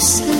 sleep.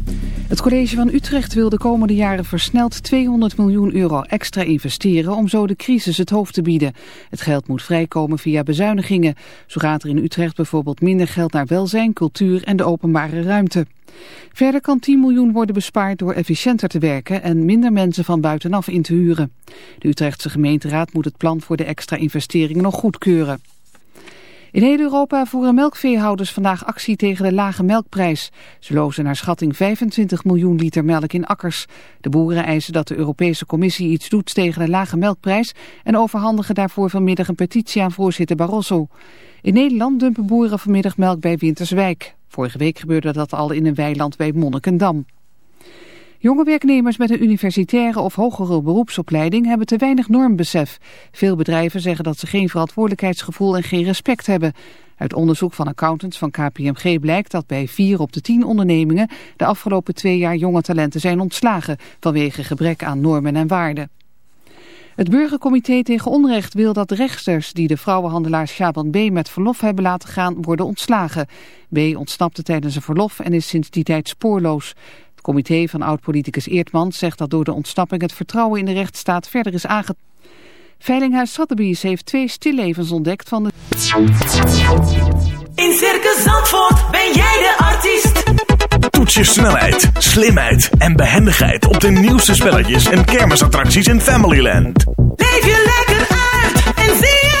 Het college van Utrecht wil de komende jaren versneld 200 miljoen euro extra investeren om zo de crisis het hoofd te bieden. Het geld moet vrijkomen via bezuinigingen. Zo gaat er in Utrecht bijvoorbeeld minder geld naar welzijn, cultuur en de openbare ruimte. Verder kan 10 miljoen worden bespaard door efficiënter te werken en minder mensen van buitenaf in te huren. De Utrechtse gemeenteraad moet het plan voor de extra investeringen nog goedkeuren. In heel Europa voeren melkveehouders vandaag actie tegen de lage melkprijs. Ze lozen naar schatting 25 miljoen liter melk in akkers. De boeren eisen dat de Europese Commissie iets doet tegen de lage melkprijs... en overhandigen daarvoor vanmiddag een petitie aan voorzitter Barroso. In Nederland dumpen boeren vanmiddag melk bij Winterswijk. Vorige week gebeurde dat al in een weiland bij Monnikendam. Jonge werknemers met een universitaire of hogere beroepsopleiding hebben te weinig normbesef. Veel bedrijven zeggen dat ze geen verantwoordelijkheidsgevoel en geen respect hebben. Uit onderzoek van accountants van KPMG blijkt dat bij vier op de tien ondernemingen de afgelopen twee jaar jonge talenten zijn ontslagen vanwege gebrek aan normen en waarden. Het burgercomité tegen onrecht wil dat rechters die de vrouwenhandelaar Shaban B. met verlof hebben laten gaan worden ontslagen. B. ontsnapte tijdens een verlof en is sinds die tijd spoorloos. Het comité van oud-politicus Eertman zegt dat door de ontsnapping het vertrouwen in de rechtsstaat verder is aangetast. Veilinghuis Sotheby's heeft twee stillevens ontdekt van de... In Circus Zandvoort ben jij de artiest. Toets je snelheid, slimheid en behendigheid op de nieuwste spelletjes en kermisattracties in Familyland. Leef je lekker uit en zie zelf.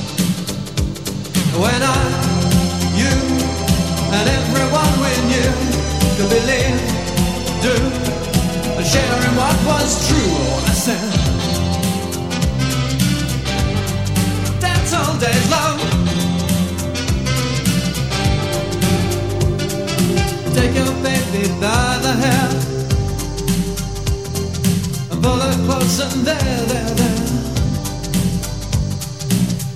When I, you, and everyone we knew could believe, do, and share in what was true. Oh, I said, that's all days long. Take your baby by the hair and pull her close and there, there, there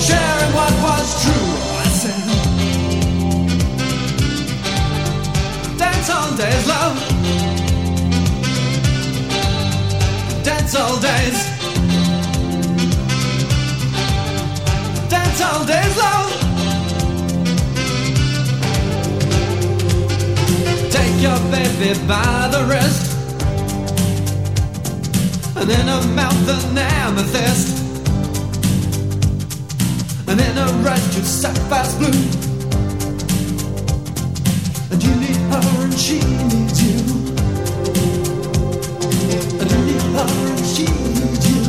sharing what was true. I dance all days, love. Dance all days. Dance all days, love. Take your baby by the wrist. And in her mouth an amethyst red to sapphire's blue. And you need her and she needs you. And you need her and she needs you.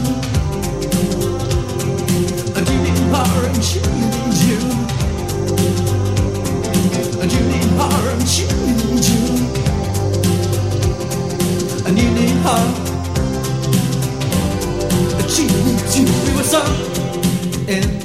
And you need her and she needs you. And you need her and she needs you. And you need her. And she needs you. We were so in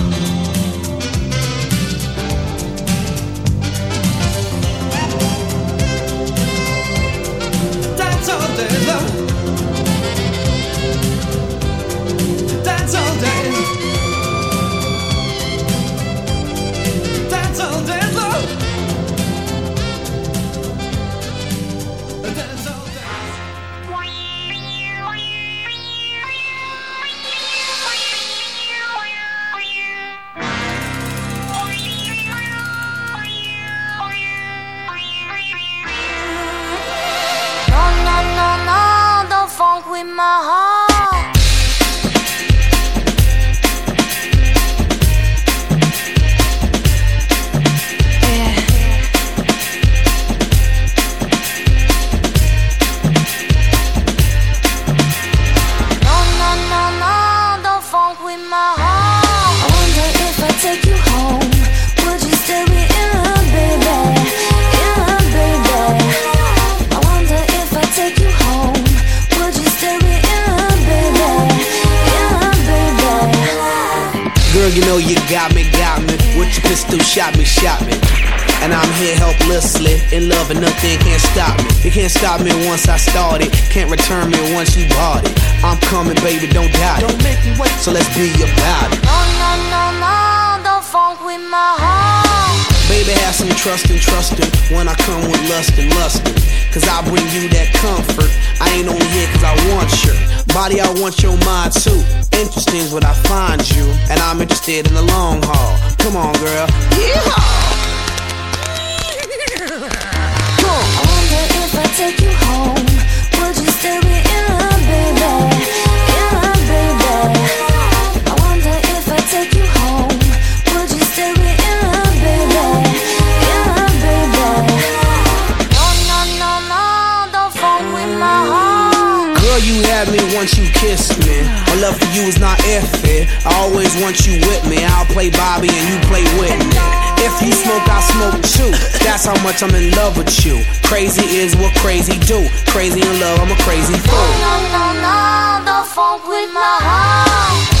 All day you know you got me, got me. With your pistol, shot me, shot me. And I'm here helplessly, in love and nothing can't stop me. You can't stop me once I started, can't return me once you bought it. I'm coming, baby, don't doubt it. Don't make me wait, so let's be about it. No, no, no, no, don't funk with my heart. Baby, have some trust and trusting when I come with lust and lusting. Cause I bring you that comfort. I ain't only here cause I want your body, I want your mind too. Interesting is what I find you, and I'm interested in the long haul. Come on, girl. Yeehaw! You had me once you kissed me. My love for you is not iffy. I always want you with me. I'll play Bobby and you play Whitney. If you smoke, I smoke too. That's how much I'm in love with you. Crazy is what crazy do. Crazy in love, I'm a crazy fool. no, no, no, don't funk with my heart.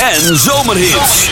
en zomerhits.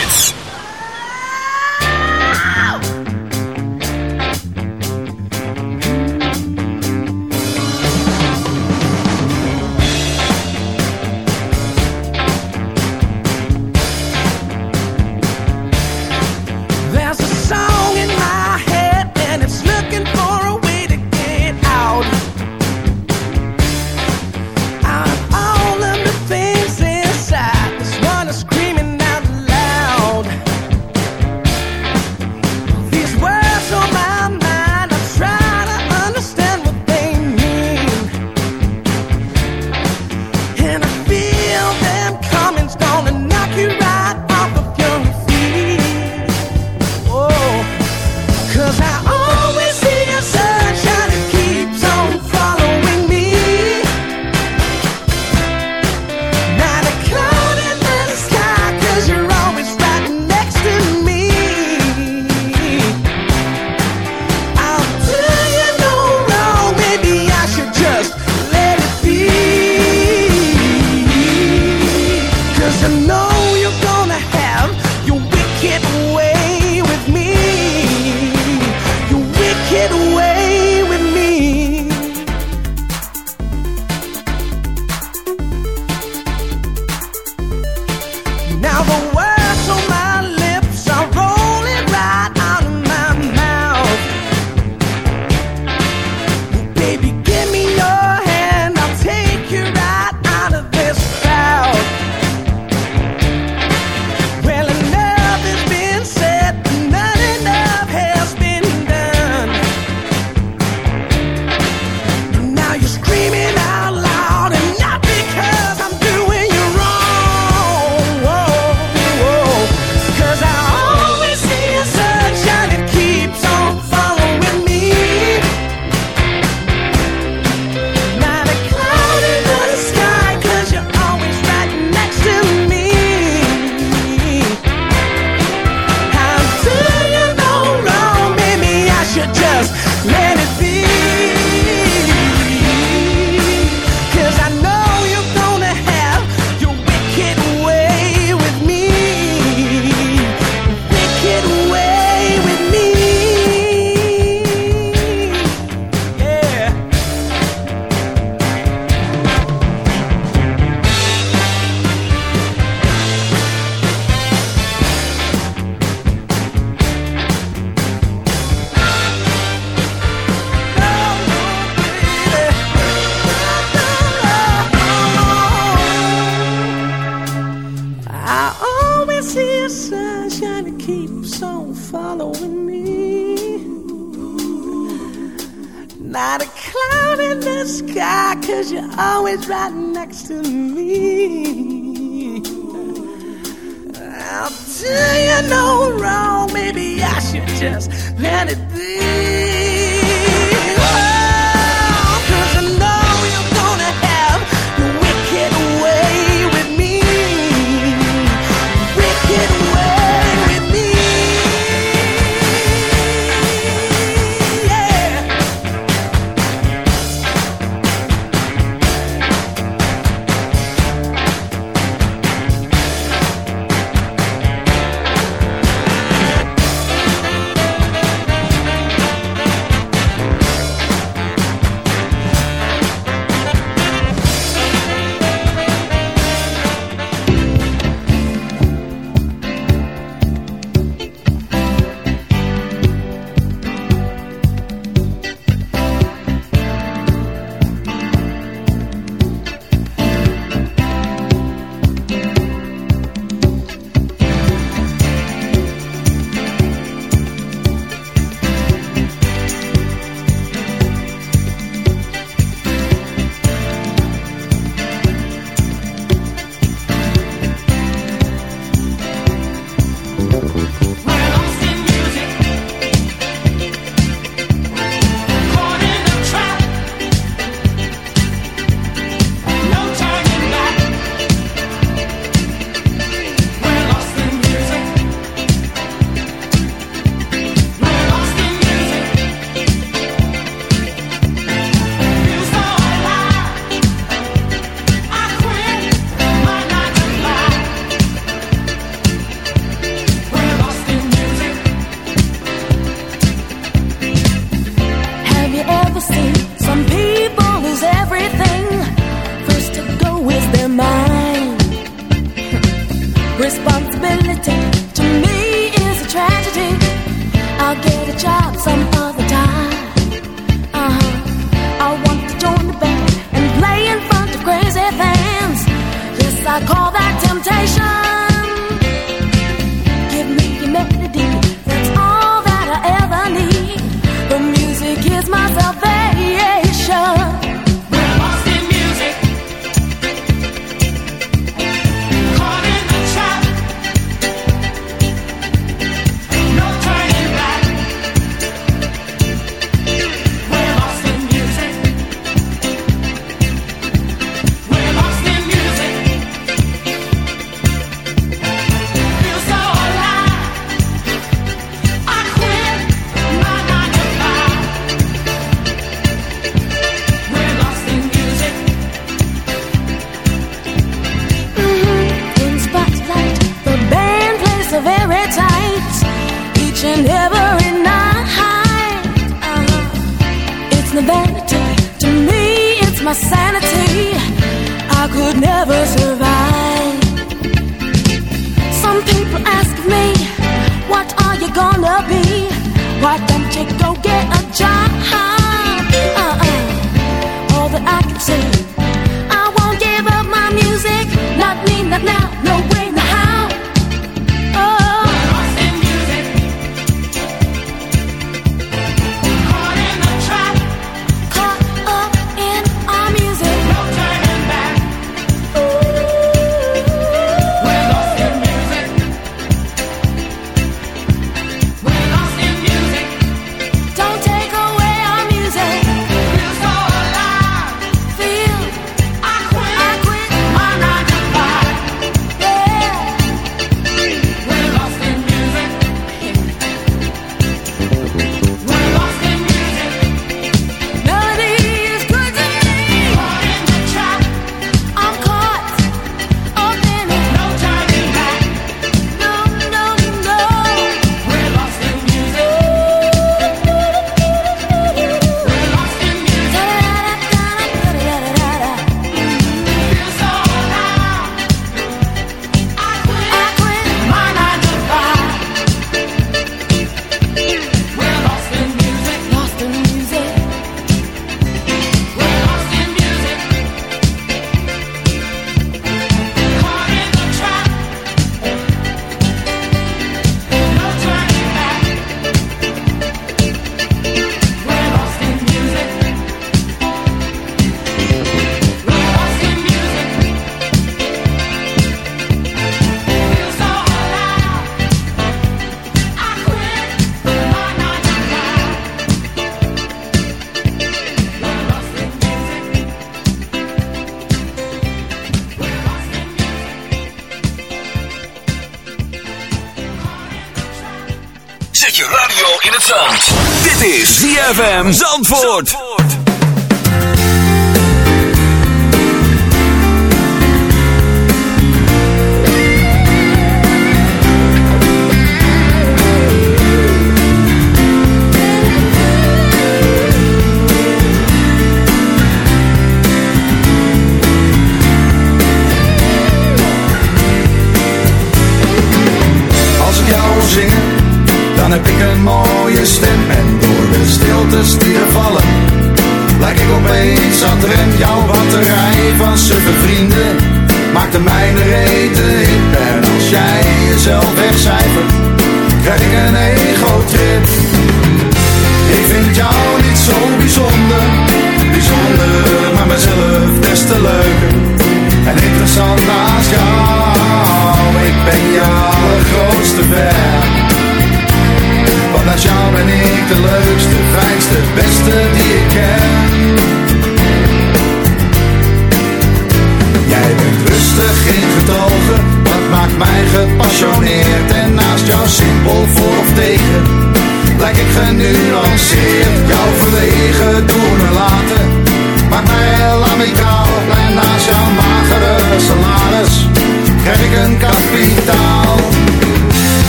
ZFM Zandvoort.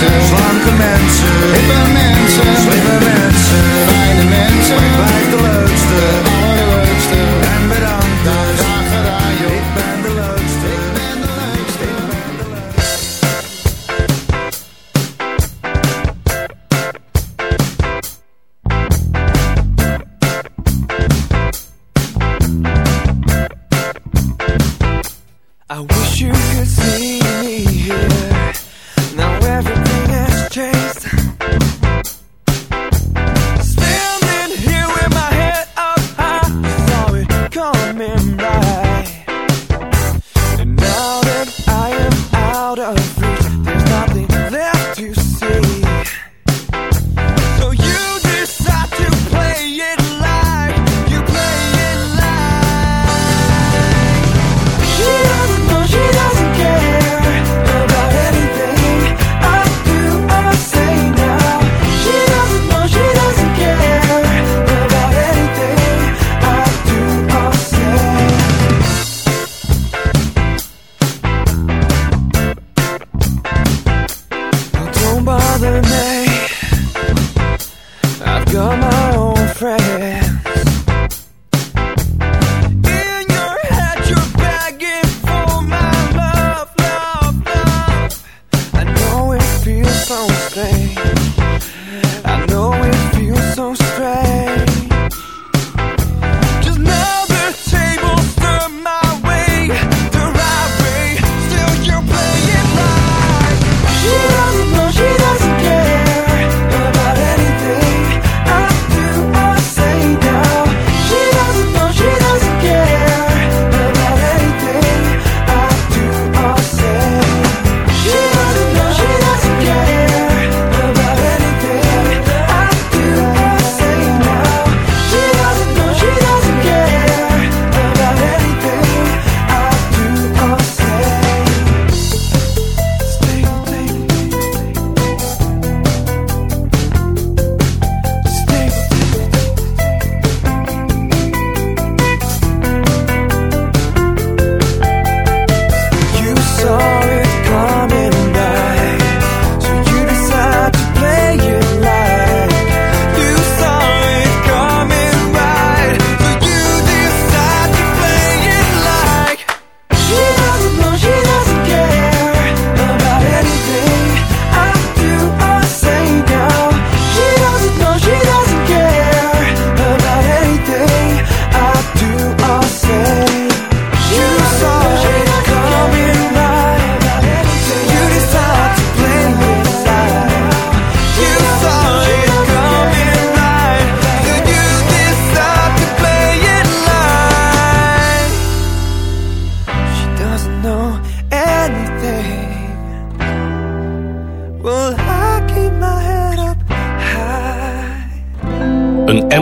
mensen, slanke mensen, hippe mensen